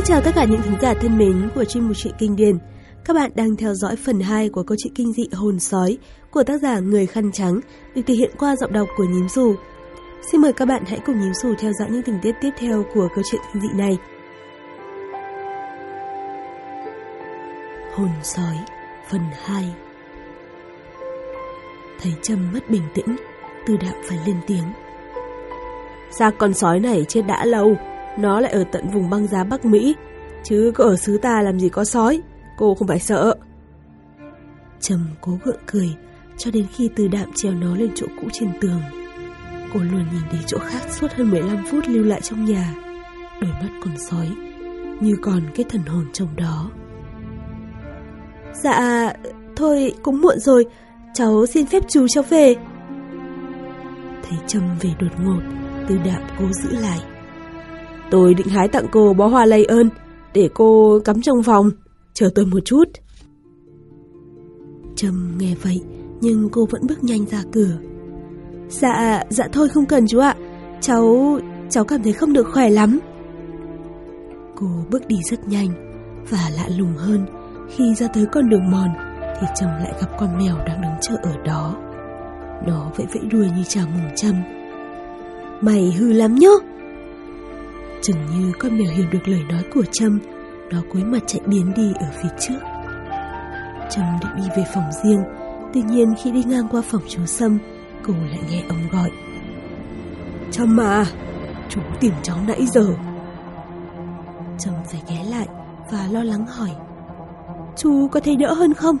Xin chào tất cả những thính giả thân mến của chuyên mục truyện kinh điển. Các bạn đang theo dõi phần 2 của câu chuyện kinh dị Hồn Sói của tác giả Người Khăn Trắng được thể hiện qua giọng đọc của Nhím Dù. Xin mời các bạn hãy cùng Nhím Dù theo dõi những tình tiết tiếp theo của câu chuyện kinh dị này. Hồn Sói phần 2 Thấy Trâm mất bình tĩnh, Tư Đạm phải lên tiếng. Xác con sói này chết đã lâu, nó lại ở tận vùng băng giá Bắc Mỹ. Chứ có ở xứ ta làm gì có sói. Cô không phải sợ. Trầm cố gượng cười Cho đến khi từ đạm treo nó lên chỗ cũ trên tường. Cô luôn nhìn đến chỗ khác suốt hơn 15 phút lưu lại trong nhà. Đôi mắt con sói Như còn cái thần hồn trong đó. Dạ Thôi cũng muộn rồi. Cháu xin phép chú cháu về. Thấy Trâm về đột ngột Từ đạm cố giữ lại Tôi định hái tặng cô bó hoa lây ơn để cô cắm trong phòng. Chờ tôi một chút. Trâm nghe vậy nhưng cô vẫn bước nhanh ra cửa. Dạ, dạ thôi không cần chú ạ. Cháu, cháu cảm thấy không được khỏe lắm. Cô bước đi rất nhanh và lạ lùng hơn khi ra tới con đường mòn thì Trâm lại gặp con mèo đang đứng chờ ở đó. Nó vẫy vẫy đuôi như chào mừng Trâm. Mày hư lắm nhớ Chừng như con mèo hiểu được lời nói của Trâm, Nó cúi mặt chạy biến đi ở phía trước. Trâm định đi về phòng riêng, Tuy nhiên khi đi ngang qua phòng chú Sâm, Cô lại nghe ông gọi. Trâm à Chú tìm cháu nãy giờ. Trâm phải ghé lại Và lo lắng hỏi. Chú có thấy đỡ hơn không?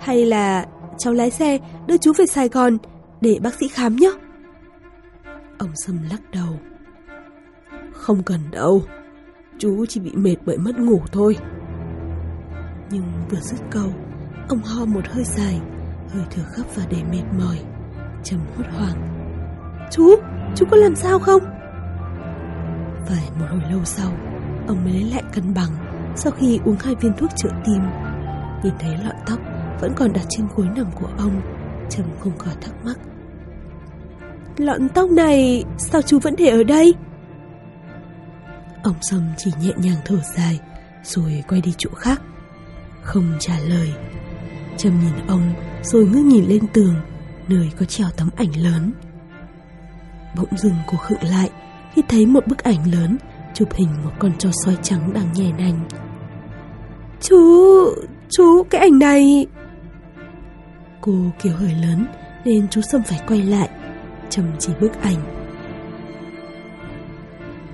Hay là cháu lái xe đưa chú về Sài Gòn Để bác sĩ khám nhé? Ông Sâm lắc đầu không cần đâu. Chú chỉ bị mệt bởi mất ngủ thôi. Nhưng vừa dứt câu Ông ho một hơi dài Hơi thở gấp và đầy mệt mỏi Trầm hốt hoảng. Chú, chú có làm sao không? Phải một hồi lâu sau Ông mới lấy lại cân bằng Sau khi uống hai viên thuốc trợ tim. Nhìn thấy lọn tóc Vẫn còn đặt trên gối nằm của ông Trầm không khỏi thắc mắc. Lọn tóc này Sao chú vẫn để ở đây? Ông Sâm chỉ nhẹ nhàng thở dài Rồi quay đi chỗ khác. Không trả lời. Trâm nhìn ông Rồi ngước nhìn lên tường Nơi có treo tấm ảnh lớn. Bỗng dừng cô khựng lại Khi thấy một bức ảnh lớn Chụp hình một con chó soi trắng đang nhè nành. Chú, chú, cái ảnh này! Cô kêu hơi lớn Nên chú Sâm phải quay lại Trâm chỉ bức ảnh.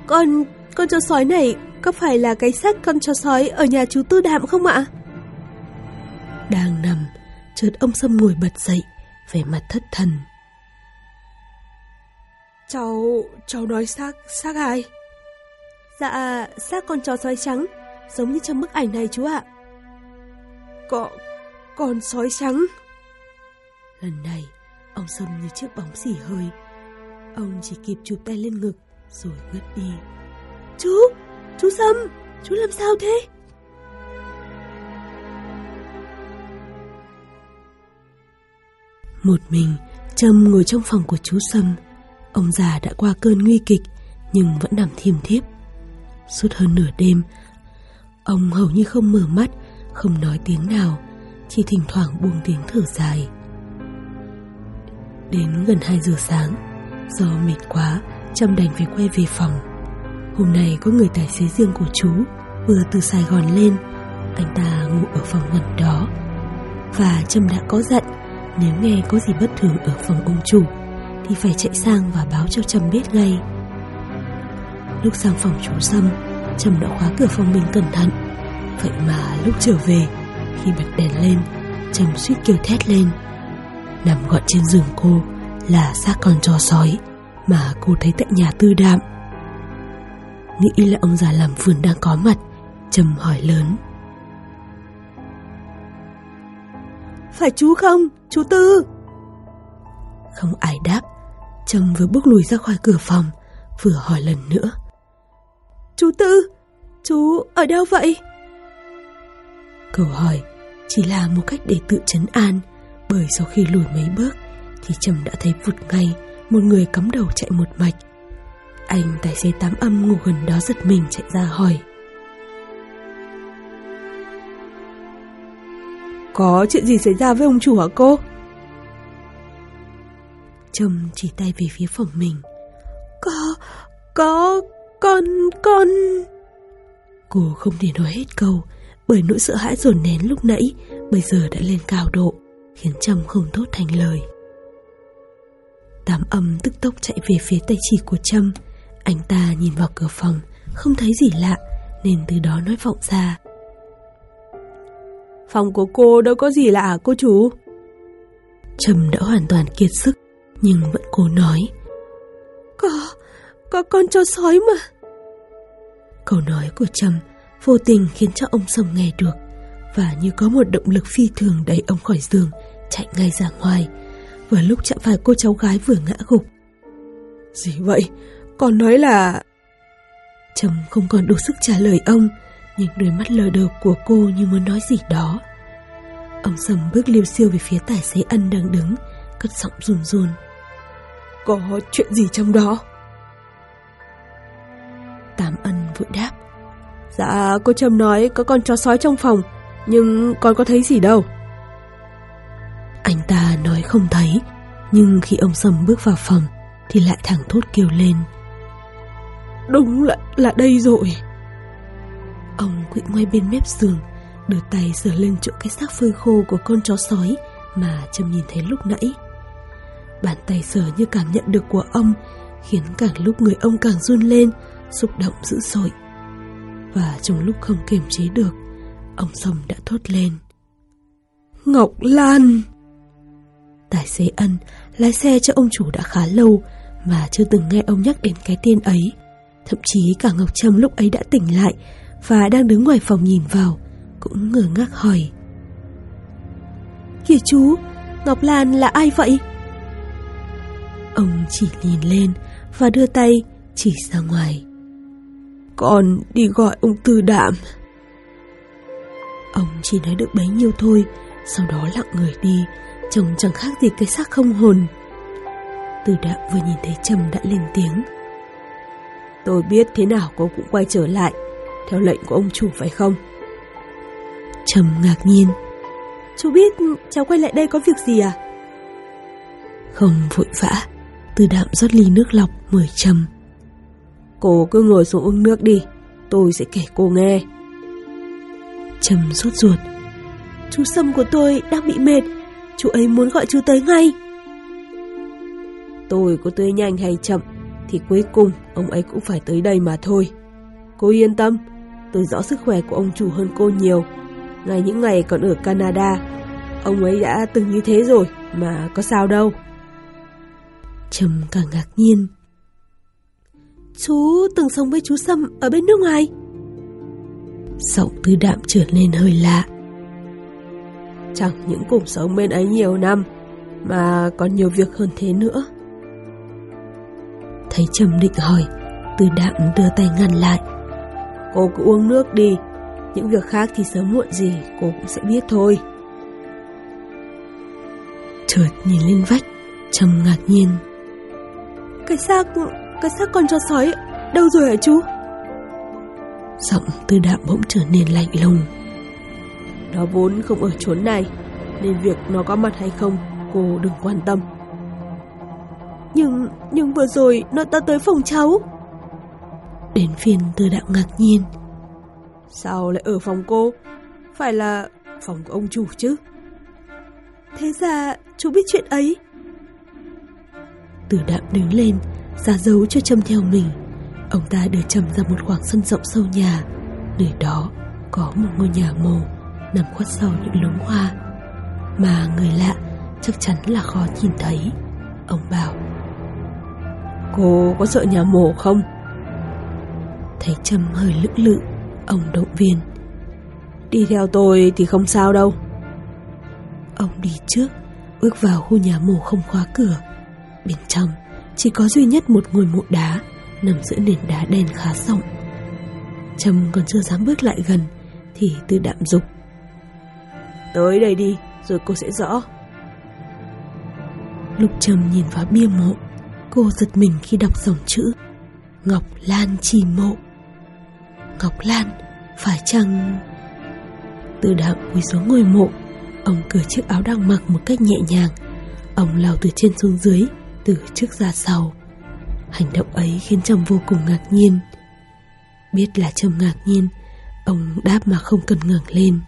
Con con chó sói này có phải là cái xác con chó sói ở nhà chú Tư Đạm không ạ? Đang nằm, chợt ông Sâm ngồi bật dậy, vẻ mặt thất thần. Cháu, cháu nói xác, xác ai? Dạ, xác con chó sói trắng, giống như trong bức ảnh này chú ạ. Có, con sói trắng. Lần này, ông Sâm như chiếc bóng xỉ hơi. Ông chỉ kịp chụp tay lên ngực, rồi ngất đi. Chú, Sâm, chú làm sao thế? Một mình, Trâm ngồi trong phòng của chú Sâm. Ông già đã qua cơn nguy kịch, nhưng vẫn nằm thiêm thiếp. Suốt hơn nửa đêm, ông hầu như không mở mắt, không nói tiếng nào, chỉ thỉnh thoảng buông tiếng thở dài. Đến gần 2 giờ sáng, do mệt quá, Trâm đành phải quay về phòng. Hôm nay có người tài xế riêng của chú, Vừa từ Sài Gòn lên. Anh ta ngủ ở phòng gần đó. Và Trâm đã có dặn Nếu nghe có gì bất thường ở phòng ông chủ, Thì phải chạy sang và báo cho Trâm biết ngay. Lúc sang phòng chú Sâm Trâm đã khóa cửa phòng mình cẩn thận. Vậy mà lúc trở về, Khi bật đèn lên, Trâm suýt kêu thét lên. Nằm gọn trên giường cô Là xác con chó sói mà cô thấy tại nhà tư đạm. Nghĩ là ông già làm vườn đang có mặt, Trầm hỏi lớn. Phải chú không, chú Tư? Không ai đáp, Trầm vừa bước lùi ra khỏi cửa phòng, vừa hỏi lần nữa. Chú Tư, chú ở đâu vậy? Câu hỏi chỉ là một cách để tự chấn an, bởi sau khi lùi mấy bước thì Trầm đã thấy vụt ngay một người cắm đầu chạy một mạch. Anh tài xế tám âm ngủ gần đó giật mình chạy ra hỏi. Có chuyện gì xảy ra với ông chủ hả cô? Trầm chỉ tay về phía phòng mình. Có, có, con, con... Cô không thể nói hết câu, bởi nỗi sợ hãi dồn nén lúc nãy bây giờ đã lên cao độ, khiến Trầm không tốt thành lời. Tám âm tức tốc chạy về phía tay chỉ của Trâm. Anh ta nhìn vào cửa phòng, không thấy gì lạ, nên từ đó nói vọng ra. Phòng của cô đâu có gì lạ cô chú. Trâm đã hoàn toàn kiệt sức, nhưng vẫn cố nói. Có, có con chó sói mà. Câu nói của Trâm vô tình khiến cho ông Sầm nghe được và như có một động lực phi thường đẩy ông khỏi giường, chạy ngay ra ngoài, vừa lúc chạm phải cô cháu gái vừa ngã gục. Gì vậy? Con nói là... Trầm không còn đủ sức trả lời ông, nhưng đôi mắt lờ đờ của cô như muốn nói gì đó. Ông Sầm bước liêu siêu về phía tài xế ân đang đứng, cất giọng run run. Có chuyện gì trong đó? Tám ân vội đáp. Dạ, cô chồng nói có con chó sói trong phòng, nhưng con có thấy gì đâu. Anh ta nói không thấy, nhưng khi ông Sầm bước vào phòng thì lại thẳng thốt kêu lên. Đúng là, là đây rồi. Ông quỵ ngoài bên mép giường, đưa tay sờ lên chỗ cái xác phơi khô của con chó sói mà Trâm nhìn thấy lúc nãy. Bàn tay sờ như cảm nhận được của ông khiến càng lúc người ông càng run lên, xúc động dữ dội. Và trong lúc không kiềm chế được, ông Sầm đã thốt lên. Ngọc Lan! Tài xế ân lái xe cho ông chủ đã khá lâu mà chưa từng nghe ông nhắc đến cái tên ấy. Thậm chí cả Ngọc Trâm lúc ấy đã tỉnh lại và đang đứng ngoài phòng nhìn vào, cũng ngờ ngác hỏi. Kìa chú, Ngọc Lan là ai vậy? Ông chỉ nhìn lên và đưa tay chỉ ra ngoài. Con đi gọi ông Tư Đạm. Ông chỉ nói được bấy nhiêu thôi, sau đó lặng người đi, trông chẳng khác gì cái xác không hồn. Từ đạm vừa nhìn thấy Trầm đã lên tiếng. Tôi biết thế nào cô cũng quay trở lại, theo lệnh của ông chủ phải không? Trầm ngạc nhiên. Chú biết cháu quay lại đây có việc gì à? Không vội vã, từ đạm rót ly nước lọc mời Trầm. Cô cứ ngồi xuống uống nước đi, tôi sẽ kể cô nghe. Trầm sốt ruột. Chú Sâm của tôi đang bị mệt, chú ấy muốn gọi chú tới ngay. Tôi có tới nhanh hay chậm thì cuối cùng ông ấy cũng phải tới đây mà thôi. Cô yên tâm, tôi rõ sức khỏe của ông chủ hơn cô nhiều. Ngay những ngày còn ở Canada, ông ấy đã từng như thế rồi mà có sao đâu. Trầm càng ngạc nhiên. Chú từng sống với chú Sâm ở bên nước ngoài. Giọng tư đạm trở nên hơi lạ. Chẳng những cùng sống bên ấy nhiều năm, mà còn nhiều việc hơn thế nữa. Thấy Trầm định hỏi, Từ đạm đưa tay ngăn lại. Cô cứ uống nước đi, những việc khác thì sớm muộn gì cô cũng sẽ biết thôi. Chợt nhìn lên vách, Trầm ngạc nhiên. Cái xác, cái xác con chó sói đâu rồi hả chú? Giọng Từ đạm bỗng trở nên lạnh lùng. Nó vốn không ở chốn này, nên việc nó có mặt hay không, cô đừng quan tâm. Nhưng, nhưng vừa rồi nó ta tới phòng cháu. Đến phiên Từ đạm ngạc nhiên. Sao lại ở phòng cô? Phải là phòng của ông chủ chứ? Thế ra chú biết chuyện ấy. Từ đạm đứng lên, ra dấu cho Trâm theo mình. Ông ta đưa Trâm ra một khoảng sân rộng sâu nhà. Nơi đó có một ngôi nhà mồ nằm khuất sau những luống hoa mà người lạ chắc chắn là khó nhìn thấy. Ông bảo Cô có sợ nhà mổ không? Thấy Trâm hơi lưỡng lự, ông động viên. Đi theo tôi thì không sao đâu. Ông đi trước, bước vào khu nhà mổ không khóa cửa. Bên trong chỉ có duy nhất một ngôi mộ đá nằm giữa nền đá đen khá rộng. Trâm còn chưa dám bước lại gần thì Tư Đạm dục. Tới đây đi, rồi cô sẽ rõ. Lục Trâm nhìn vào bia mộ, cô giật mình khi đọc dòng chữ Ngọc Lan trì mộ. Ngọc Lan, phải chăng... Từ Đạm cúi xuống ngôi mộ, ông cởi chiếc áo đang mặc một cách nhẹ nhàng. Ông lao từ trên xuống dưới, từ trước ra sau. Hành động ấy khiến Trâm vô cùng ngạc nhiên. Biết là Trâm ngạc nhiên, ông đáp mà không cần ngẩng lên.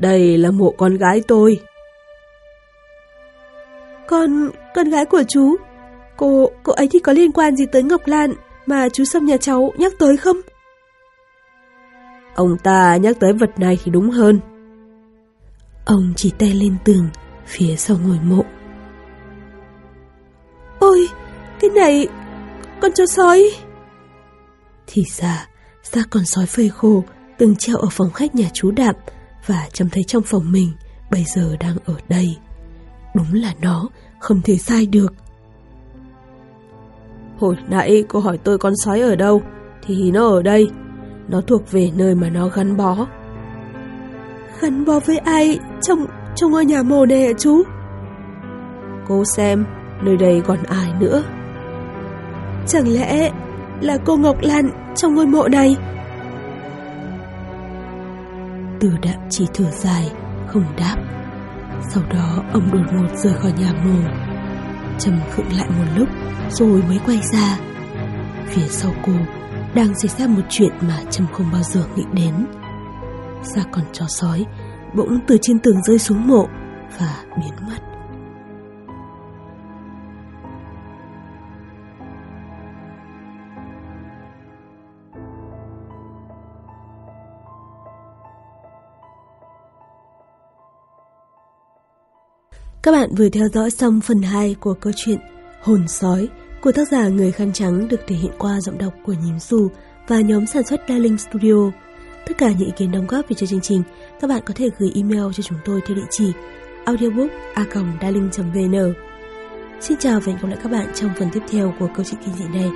Đây là mộ con gái tôi. Con, con gái của chú. Cô, cô ấy thì có liên quan gì tới Ngọc Lan mà chú Sâm nhà cháu nhắc tới không? Ông ta nhắc tới vật này thì đúng hơn. Ông chỉ tay lên tường, phía sau ngôi mộ. Ôi, cái này, con chó sói. Thì ra, xác con sói phơi khô từng treo ở phòng khách nhà chú Đạm và trông thấy trong phòng mình bây giờ đang ở đây. Đúng là nó, không thể sai được. Hồi nãy cô hỏi tôi con sói ở đâu, thì nó ở đây. Nó thuộc về nơi mà nó gắn bó. Gắn bó với ai trong trong ngôi nhà mồ này hả chú? Cô xem, nơi đây còn ai nữa? Chẳng lẽ là cô Ngọc Lan trong ngôi mộ này? Từ đạm chỉ thở dài, không đáp. Sau đó, ông đột ngột rời khỏi nhà mồ. Trầm khựng lại một lúc, rồi mới quay ra. Phía sau cô, đang xảy ra một chuyện mà Trầm không bao giờ nghĩ đến. Xa còn chó sói bỗng từ trên tường rơi xuống mộ và biến mất. Các bạn vừa theo dõi xong phần 2 của câu chuyện Hồn Sói của tác giả Người Khăn Trắng được thể hiện qua giọng đọc của Nhím Xu và nhóm sản xuất Darling Studio. Tất cả những ý kiến đóng góp về cho chương trình, các bạn có thể gửi email cho chúng tôi theo địa chỉ audiobook.darling.vn Xin chào và hẹn gặp lại các bạn trong phần tiếp theo của câu chuyện kinh dị này.